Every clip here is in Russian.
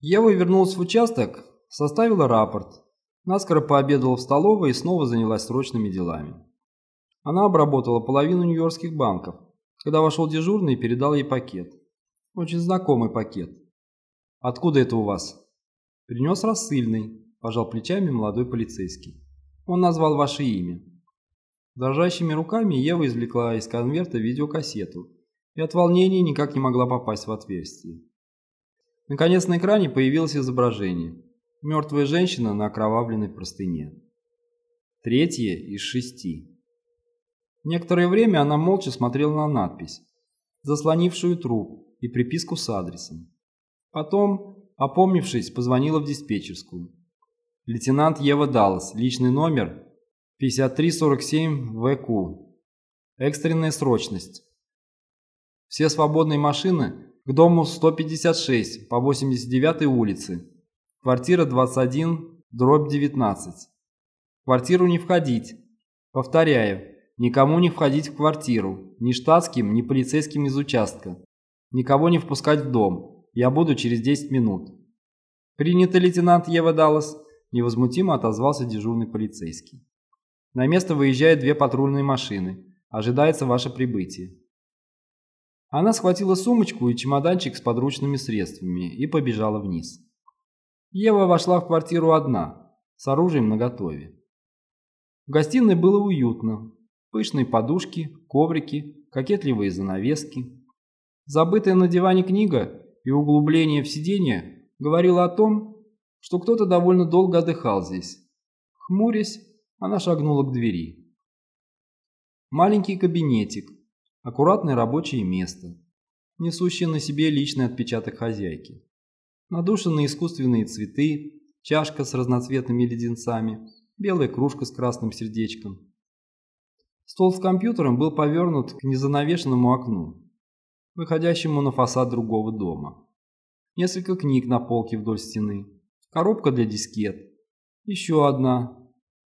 Ева вернулась в участок, составила рапорт, наскоро пообедала в столовой и снова занялась срочными делами. Она обработала половину нью-йоркских банков, когда вошел дежурный и передал ей пакет. Очень знакомый пакет. «Откуда это у вас?» «Принес рассыльный», – пожал плечами молодой полицейский. «Он назвал ваше имя». Дрожащими руками Ева извлекла из конверта видеокассету и от волнения никак не могла попасть в отверстие. Наконец на экране появилось изображение. Мертвая женщина на окровавленной простыне. Третье из шести. Некоторое время она молча смотрела на надпись, заслонившую труп и приписку с адресом. Потом, опомнившись, позвонила в диспетчерскую. Лейтенант Ева Даллас, личный номер 5347 ВК. Экстренная срочность. Все свободные машины к дому 156 по 89 улице. Квартира 21, дробь 19. В квартиру не входить. Повторяю, никому не входить в квартиру. Ни штатским, ни полицейским из участка. Никого не впускать в дом. Я буду через 10 минут. Принято, лейтенант Ева Даллас. Невозмутимо отозвался дежурный полицейский. На место выезжают две патрульные машины. Ожидается ваше прибытие. Она схватила сумочку и чемоданчик с подручными средствами и побежала вниз. Ева вошла в квартиру одна, с оружием наготове. В гостиной было уютно. Пышные подушки, коврики, кокетливые занавески. Забытая на диване книга и углубление в сиденье говорило о том, что кто-то довольно долго отдыхал здесь. Хмурясь, она шагнула к двери. Маленький кабинетик, Аккуратное рабочее место, несущее на себе личный отпечаток хозяйки. Надушенные искусственные цветы, чашка с разноцветными леденцами, белая кружка с красным сердечком. Стол с компьютером был повернут к незанавешенному окну, выходящему на фасад другого дома. Несколько книг на полке вдоль стены, коробка для дискет, еще одна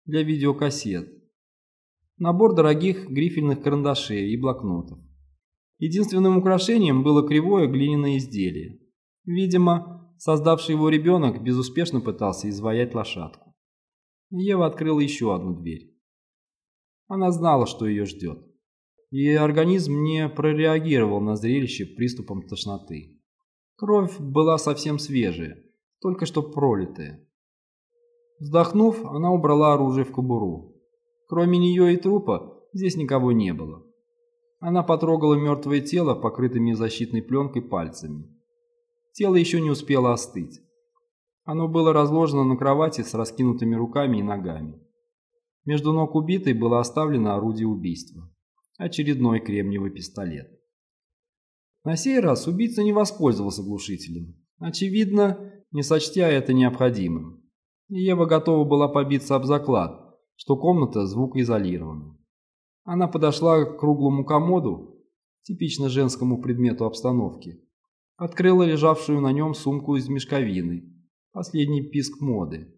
для видеокассет, Набор дорогих грифельных карандашей и блокнотов. Единственным украшением было кривое глиняное изделие. Видимо, создавший его ребенок безуспешно пытался изваять лошадку. Ева открыла еще одну дверь. Она знала, что ее ждет. И организм не прореагировал на зрелище приступом тошноты. Кровь была совсем свежая, только что пролитая. Вздохнув, она убрала оружие в кобуру. Кроме нее и трупа, здесь никого не было. Она потрогала мертвое тело, покрытыми защитной пленкой пальцами. Тело еще не успело остыть. Оно было разложено на кровати с раскинутыми руками и ногами. Между ног убитой было оставлено орудие убийства. Очередной кремниевый пистолет. На сей раз убийца не воспользовался глушителем. Очевидно, не сочтя это необходимым. Ева готова была побиться об заклад, что комната звукоизолирована. Она подошла к круглому комоду, типично женскому предмету обстановки, открыла лежавшую на нем сумку из мешковины, последний писк моды,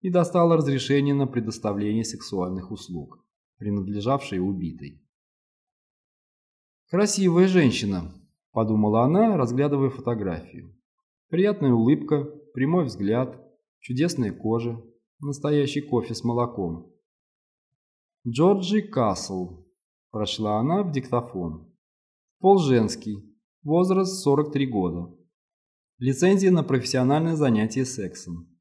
и достала разрешение на предоставление сексуальных услуг, принадлежавшей убитой. «Красивая женщина», – подумала она, разглядывая фотографию. Приятная улыбка, прямой взгляд, чудесная кожа, настоящий кофе с молоком. Джорджи Касл. Прошла она в диктофон. Пол женский. Возраст 43 года. Лицензия на профессиональное занятие сексом.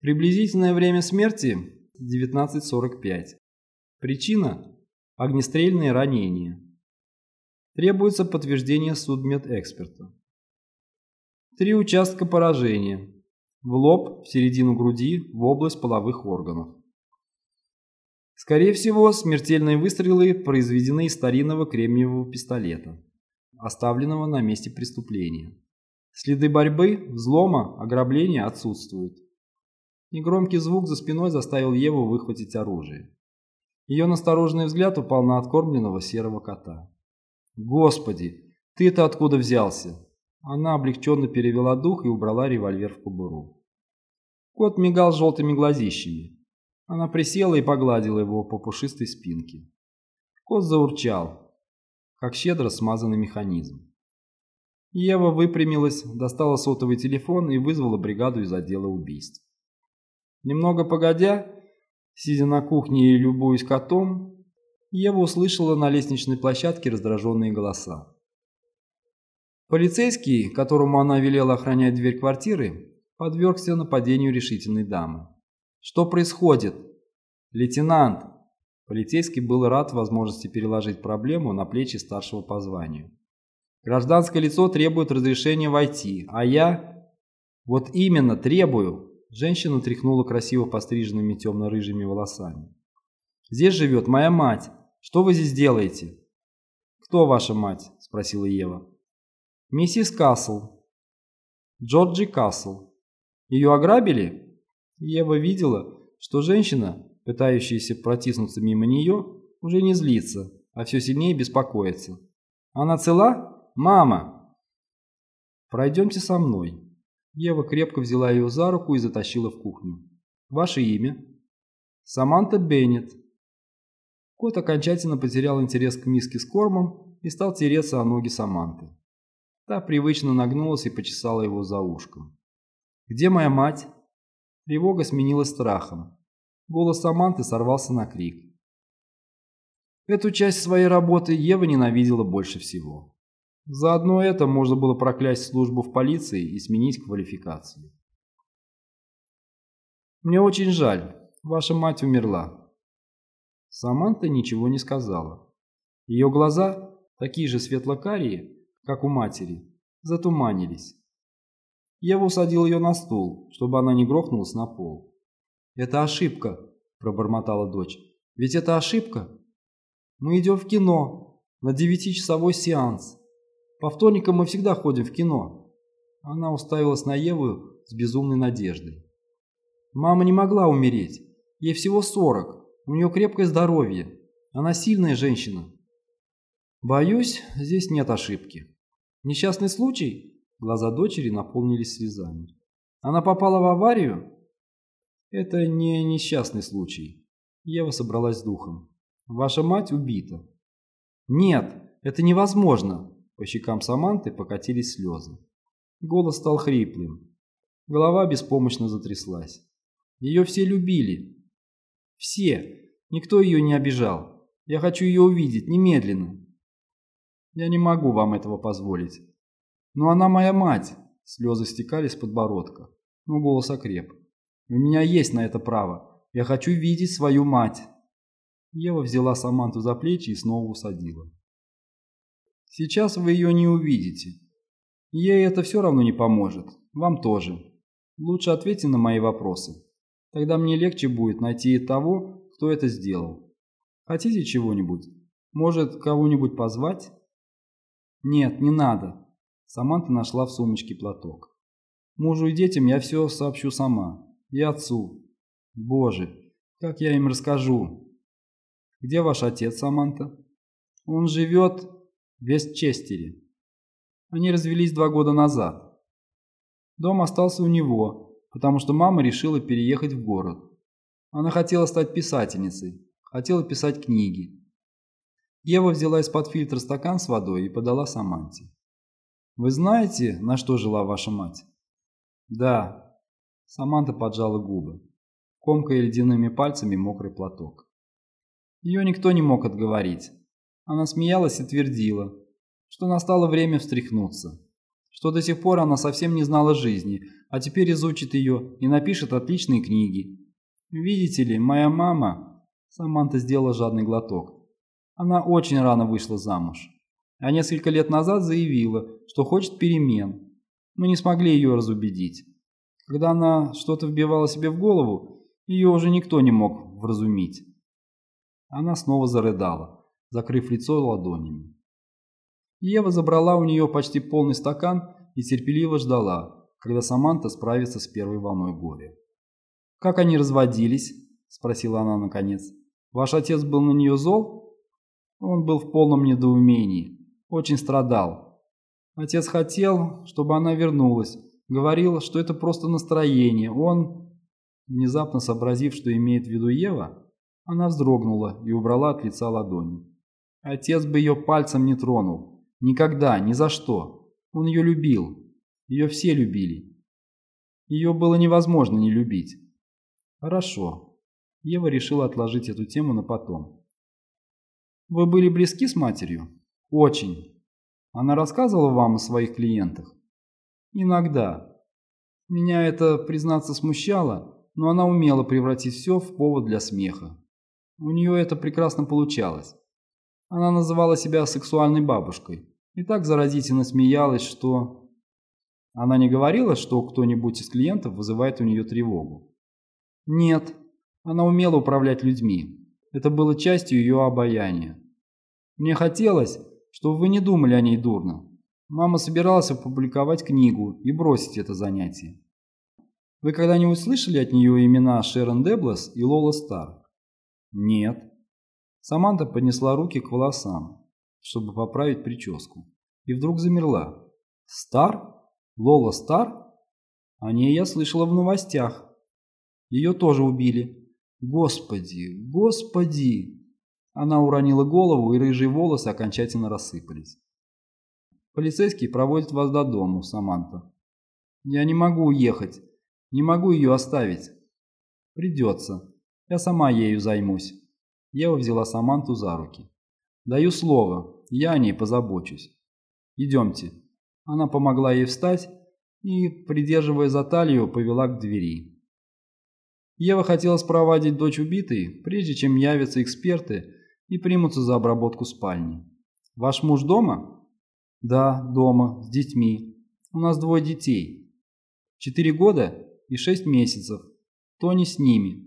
Приблизительное время смерти 19.45. Причина – огнестрельные ранения. Требуется подтверждение судмедэксперта. Три участка поражения. В лоб, в середину груди, в область половых органов. Скорее всего, смертельные выстрелы произведены из старинного кремниевого пистолета, оставленного на месте преступления. Следы борьбы, взлома, ограбления отсутствуют. Негромкий звук за спиной заставил Еву выхватить оружие. Ее настороженный взгляд упал на откормленного серого кота. «Господи, ты-то откуда взялся?» Она облегченно перевела дух и убрала револьвер в кобуру. Кот мигал желтыми глазищами. Она присела и погладила его по пушистой спинке. Кот заурчал, как щедро смазанный механизм. Ева выпрямилась, достала сотовый телефон и вызвала бригаду из отдела убийств. Немного погодя, сидя на кухне и любуясь котом, Ева услышала на лестничной площадке раздраженные голоса. Полицейский, которому она велела охранять дверь квартиры, подвергся нападению решительной дамы. «Что происходит?» «Лейтенант!» Полицейский был рад возможности переложить проблему на плечи старшего по званию. «Гражданское лицо требует разрешения войти, а я...» «Вот именно, требую!» Женщина тряхнула красиво постриженными темно-рыжими волосами. «Здесь живет моя мать. Что вы здесь делаете?» «Кто ваша мать?» – спросила Ева. «Миссис Касл». «Джорджи Касл. Ее ограбили?» Ева видела, что женщина, пытающаяся протиснуться мимо нее, уже не злится, а все сильнее беспокоится. «Она цела? Мама!» «Пройдемте со мной». Ева крепко взяла ее за руку и затащила в кухню. «Ваше имя?» «Саманта Беннет». Кот окончательно потерял интерес к миске с кормом и стал тереться о ноги Саманты. Та привычно нагнулась и почесала его за ушком. «Где моя мать?» Тревога сменилась страхом. Голос Саманты сорвался на крик. Эту часть своей работы Ева ненавидела больше всего. Заодно это можно было проклясть службу в полиции и сменить квалификацию. «Мне очень жаль. Ваша мать умерла». Саманта ничего не сказала. Ее глаза, такие же светло-карие, как у матери, затуманились. Ева усадил ее на стул, чтобы она не грохнулась на пол. «Это ошибка», – пробормотала дочь. «Ведь это ошибка. Мы идем в кино, на девятичасовой сеанс. По вторникам мы всегда ходим в кино». Она уставилась на Еву с безумной надеждой. «Мама не могла умереть. Ей всего сорок. У нее крепкое здоровье. Она сильная женщина». «Боюсь, здесь нет ошибки». Несчастный случай? Глаза дочери наполнились слезами. Она попала в аварию? Это не несчастный случай. Ева собралась с духом. Ваша мать убита. Нет, это невозможно. По щекам Саманты покатились слезы. Голос стал хриплым. Голова беспомощно затряслась. Ее все любили. Все. Никто ее не обижал. Я хочу ее увидеть немедленно. Я не могу вам этого позволить. Но она моя мать. Слезы стекали с подбородка, но голос окреп. У меня есть на это право. Я хочу видеть свою мать. Ева взяла Саманту за плечи и снова усадила. Сейчас вы ее не увидите. Ей это все равно не поможет. Вам тоже. Лучше ответьте на мои вопросы. Тогда мне легче будет найти того, кто это сделал. Хотите чего-нибудь? Может, кого-нибудь позвать? «Нет, не надо». Саманта нашла в сумочке платок. «Мужу и детям я все сообщу сама. И отцу. Боже, как я им расскажу?» «Где ваш отец, Саманта?» «Он живет в Вестчестере. Они развелись два года назад. Дом остался у него, потому что мама решила переехать в город. Она хотела стать писательницей, хотела писать книги. Ева взяла из-под фильтра стакан с водой и подала Саманте. «Вы знаете, на что жила ваша мать?» «Да». Саманта поджала губы, комкая ледяными пальцами мокрый платок. Ее никто не мог отговорить. Она смеялась и твердила, что настало время встряхнуться, что до сих пор она совсем не знала жизни, а теперь изучит ее и напишет отличные книги. «Видите ли, моя мама...» Саманта сделала жадный глоток. Она очень рано вышла замуж, а несколько лет назад заявила, что хочет перемен. Мы не смогли ее разубедить. Когда она что-то вбивала себе в голову, ее уже никто не мог вразумить. Она снова зарыдала, закрыв лицо ладонями. Ева забрала у нее почти полный стакан и терпеливо ждала, когда Саманта справится с первой волной горя. «Как они разводились?» – спросила она наконец. «Ваш отец был на нее зол?» Он был в полном недоумении, очень страдал. Отец хотел, чтобы она вернулась, говорил, что это просто настроение. Он, внезапно сообразив, что имеет в виду Ева, она вздрогнула и убрала от лица ладони. Отец бы ее пальцем не тронул. Никогда, ни за что. Он ее любил. Ее все любили. Ее было невозможно не любить. Хорошо. Ева решила отложить эту тему на потом. Вы были близки с матерью? Очень. Она рассказывала вам о своих клиентах? Иногда. Меня это, признаться, смущало, но она умела превратить все в повод для смеха. У нее это прекрасно получалось. Она называла себя сексуальной бабушкой и так заразительно смеялась, что... Она не говорила, что кто-нибудь из клиентов вызывает у нее тревогу. Нет, она умела управлять людьми. Это было частью ее обаяния. Мне хотелось, чтобы вы не думали о ней дурно. Мама собиралась опубликовать книгу и бросить это занятие. Вы когда-нибудь слышали от нее имена Шерон Деблас и Лола Стар? Нет. Саманта поднесла руки к волосам, чтобы поправить прическу, и вдруг замерла. Стар? Лола Стар? О ней я слышала в новостях. Ее тоже убили. Господи, господи! Она уронила голову, и рыжие волосы окончательно рассыпались. Полицейский проводит вас до дому, Саманта. Я не могу уехать. Не могу ее оставить. Придется. Я сама ею займусь. Ева взяла Саманту за руки. Даю слово, я о ней позабочусь. Идемте. Она помогла ей встать и, придерживая за талию, повела к двери. Ева хотела спровадить дочь убитой, прежде чем явятся эксперты и примутся за обработку спальни. «Ваш муж дома?» «Да, дома, с детьми. У нас двое детей. Четыре года и шесть месяцев. Тони с ними».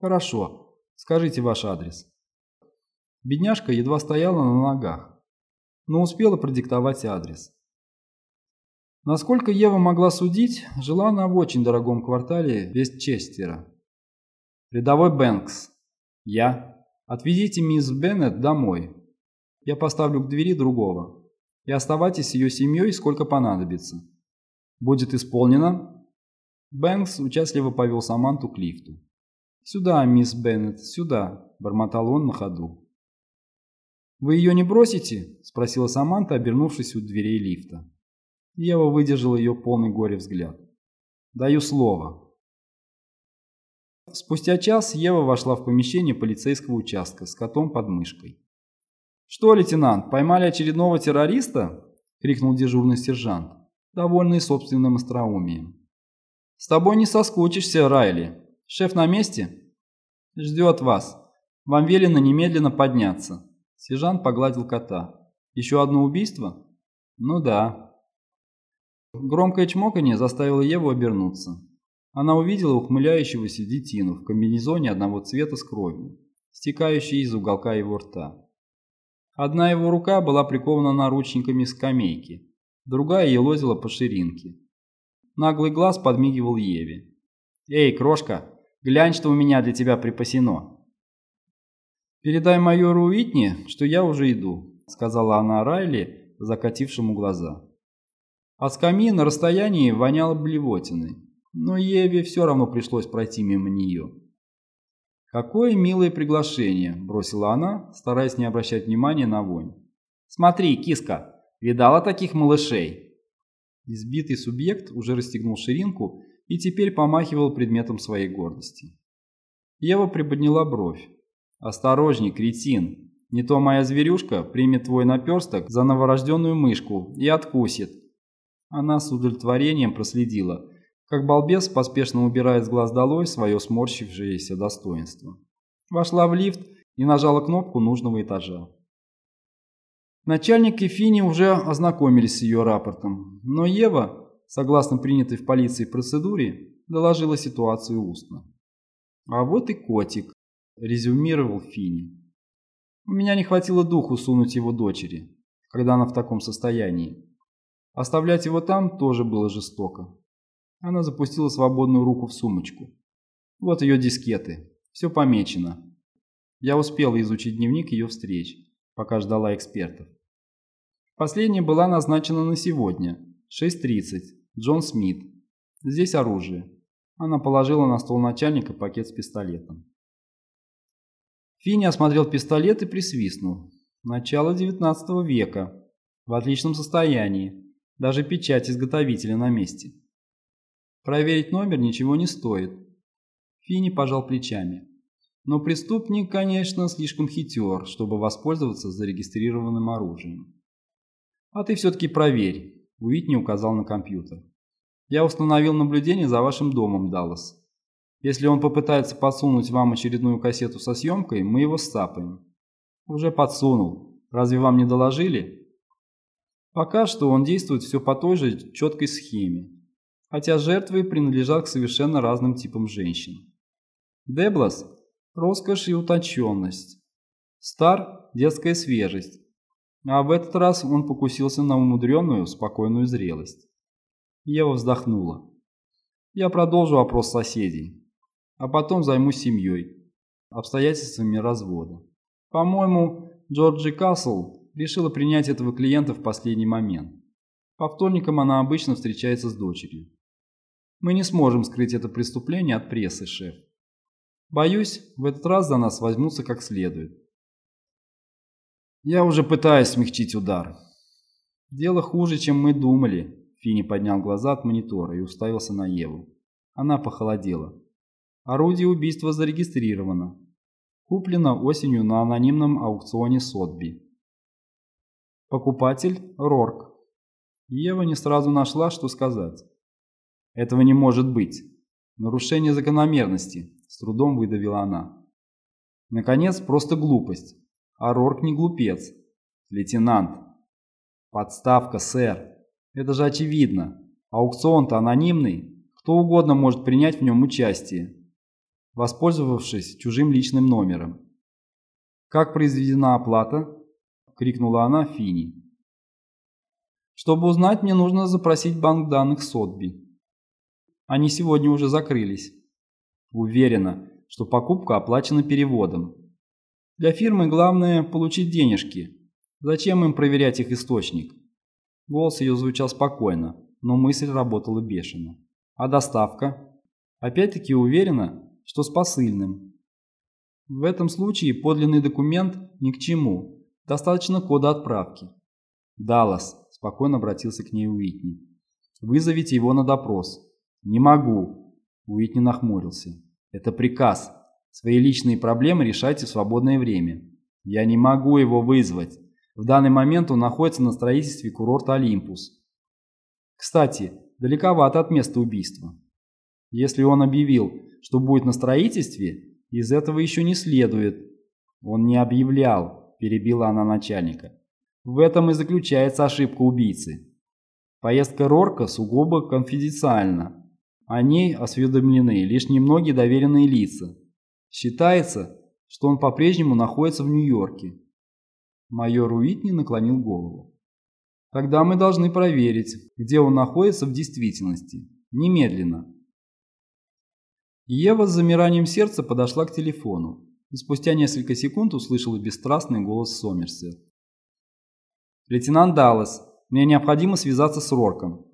«Хорошо. Скажите ваш адрес». Бедняжка едва стояла на ногах, но успела продиктовать адрес. Насколько Ева могла судить, жила она в очень дорогом квартале Вестчестера. «Рядовой Бэнкс. Я. Отвезите мисс Беннет домой. Я поставлю к двери другого. И оставайтесь с ее семьей сколько понадобится. Будет исполнено?» Бэнкс участливо повел Саманту к лифту. «Сюда, мисс Беннет, сюда», – бормотал он на ходу. «Вы ее не бросите?» – спросила Саманта, обернувшись у дверей лифта. Ева выдержала ее полный горе взгляд. «Даю слово». Спустя час Ева вошла в помещение полицейского участка с котом под мышкой. «Что, лейтенант, поймали очередного террориста?» – крикнул дежурный сержант, довольный собственным остроумием. «С тобой не соскучишься, Райли. Шеф на месте?» «Ждет вас. Вам велено немедленно подняться». Сержант погладил кота. «Еще одно убийство?» «Ну да». Громкое чмоканье заставило Еву обернуться. Она увидела ухмыляющегося детину в комбинезоне одного цвета с кровью, стекающей из уголка его рта. Одна его рука была прикована наручниками скамейки, другая елозила по ширинке. Наглый глаз подмигивал Еве. «Эй, крошка, глянь, что у меня для тебя припасено!» «Передай майору Уитни, что я уже иду», — сказала она Райли, закатившему глаза. От скамьи на расстоянии воняло блевотиной, но Еве все равно пришлось пройти мимо нее. «Какое милое приглашение!» – бросила она, стараясь не обращать внимания на вонь. «Смотри, киска, видала таких малышей?» Избитый субъект уже расстегнул ширинку и теперь помахивал предметом своей гордости. Ева приподняла бровь. «Осторожней, кретин! Не то моя зверюшка примет твой наперсток за новорожденную мышку и откусит, она с удовлетворением проследила, как балбес поспешно убирает с глаз долой свое сморщившееся достоинство. Вошла в лифт и нажала кнопку нужного этажа. Начальник и Фини уже ознакомились с ее рапортом, но Ева, согласно принятой в полиции процедуре, доложила ситуацию устно. «А вот и котик», – резюмировал Фини. «У меня не хватило духу сунуть его дочери, когда она в таком состоянии. Оставлять его там тоже было жестоко. Она запустила свободную руку в сумочку. Вот ее дискеты. Все помечено. Я успела изучить дневник ее встреч, пока ждала экспертов. Последняя была назначена на сегодня. 6.30. Джон Смит. Здесь оружие. Она положила на стол начальника пакет с пистолетом. Финни осмотрел пистолет и присвистнул. Начало 19 века. В отличном состоянии. Даже печать изготовителя на месте. Проверить номер ничего не стоит. Фини пожал плечами. Но преступник, конечно, слишком хитер, чтобы воспользоваться зарегистрированным оружием. А ты все-таки проверь, Уитни указал на компьютер. Я установил наблюдение за вашим домом, Даллас. Если он попытается подсунуть вам очередную кассету со съемкой, мы его сцапаем. Уже подсунул. Разве вам не доложили? Пока что он действует все по той же четкой схеме, хотя жертвы принадлежат к совершенно разным типам женщин. Деблас – роскошь и утонченность. Стар – детская свежесть. А в этот раз он покусился на умудренную, спокойную зрелость. Ева вздохнула. Я продолжу опрос соседей, а потом займусь семьей, обстоятельствами развода. По-моему, Джорджи Касл решила принять этого клиента в последний момент. По вторникам она обычно встречается с дочерью. Мы не сможем скрыть это преступление от прессы, шеф. Боюсь, в этот раз за нас возьмутся как следует. Я уже пытаюсь смягчить удар. Дело хуже, чем мы думали. Фини поднял глаза от монитора и уставился на Еву. Она похолодела. Орудие убийства зарегистрировано. Куплено осенью на анонимном аукционе Сотби. Покупатель – Рорк. Ева не сразу нашла, что сказать. Этого не может быть. Нарушение закономерности, с трудом выдавила она. Наконец, просто глупость. А Рорк не глупец. Лейтенант. Подставка, сэр. Это же очевидно. Аукцион-то анонимный. Кто угодно может принять в нем участие, воспользовавшись чужим личным номером. «Как произведена оплата?» – крикнула она Фини. «Чтобы узнать, мне нужно запросить банк данных Сотби. Они сегодня уже закрылись. Уверена, что покупка оплачена переводом. Для фирмы главное – получить денежки. Зачем им проверять их источник? Голос ее звучал спокойно, но мысль работала бешено. А доставка? Опять-таки уверена, что с посыльным. В этом случае подлинный документ ни к чему. Достаточно кода отправки. «Даллас», – спокойно обратился к ней Уитни. «Вызовите его на допрос». «Не могу», – Уитни нахмурился. «Это приказ. Свои личные проблемы решайте в свободное время. Я не могу его вызвать. В данный момент он находится на строительстве курорта Олимпус. Кстати, далековато от места убийства. Если он объявил, что будет на строительстве, из этого еще не следует. Он не объявлял, перебила она начальника. В этом и заключается ошибка убийцы. Поездка Рорка сугубо конфиденциальна. О ней осведомлены лишь немногие доверенные лица. Считается, что он по-прежнему находится в Нью-Йорке. Майор Уитни наклонил голову. Тогда мы должны проверить, где он находится в действительности. Немедленно. Ева с замиранием сердца подошла к телефону и спустя несколько секунд услышала бесстрастный голос Сомерсет. «Лейтенант Даллас, мне необходимо связаться с Рорком».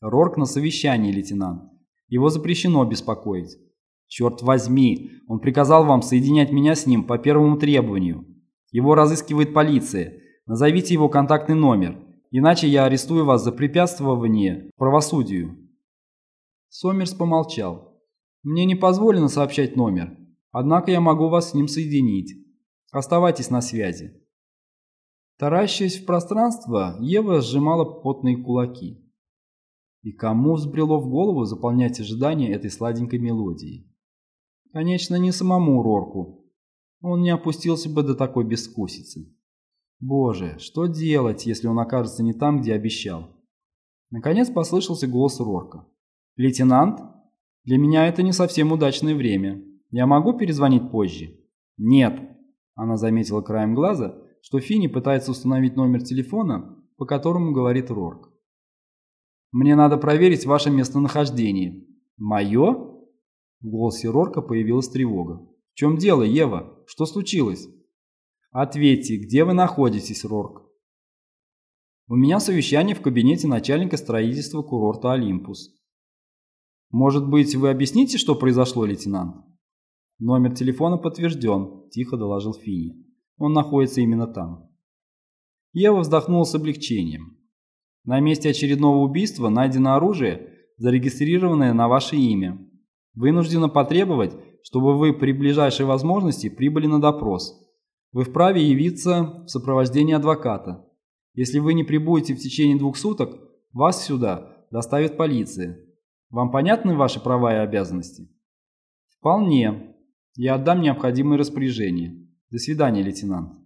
«Рорк на совещании, лейтенант. Его запрещено беспокоить». Черт возьми, он приказал вам соединять меня с ним по первому требованию. Его разыскивает полиция. Назовите его контактный номер, иначе я арестую вас за препятствование правосудию. Сомерс помолчал. Мне не позволено сообщать номер, однако я могу вас с ним соединить. Оставайтесь на связи. Таращаясь в пространство, Ева сжимала потные кулаки. И кому взбрело в голову заполнять ожидания этой сладенькой мелодии? Конечно, не самому Рорку. Он не опустился бы до такой бескусицы. Боже, что делать, если он окажется не там, где обещал? Наконец послышался голос Рорка. «Лейтенант, для меня это не совсем удачное время. Я могу перезвонить позже?» «Нет», – она заметила краем глаза, что Финни пытается установить номер телефона, по которому говорит Рорк. «Мне надо проверить ваше местонахождение». «Мое?» В голосе Рорка появилась тревога. «В чем дело, Ева? Что случилось?» «Ответьте, где вы находитесь, Рорк?» «У меня совещание в кабинете начальника строительства курорта «Олимпус». «Может быть, вы объясните, что произошло, лейтенант?» «Номер телефона подтвержден», – тихо доложил Финни. «Он находится именно там». Ева вздохнула с облегчением. На месте очередного убийства найдено оружие, зарегистрированное на ваше имя. Вынуждена потребовать, чтобы вы при ближайшей возможности прибыли на допрос. Вы вправе явиться в сопровождении адвоката. Если вы не прибудете в течение двух суток, вас сюда доставит полиция. Вам понятны ваши права и обязанности? Вполне. Я отдам необходимые распоряжения. До свидания, лейтенант.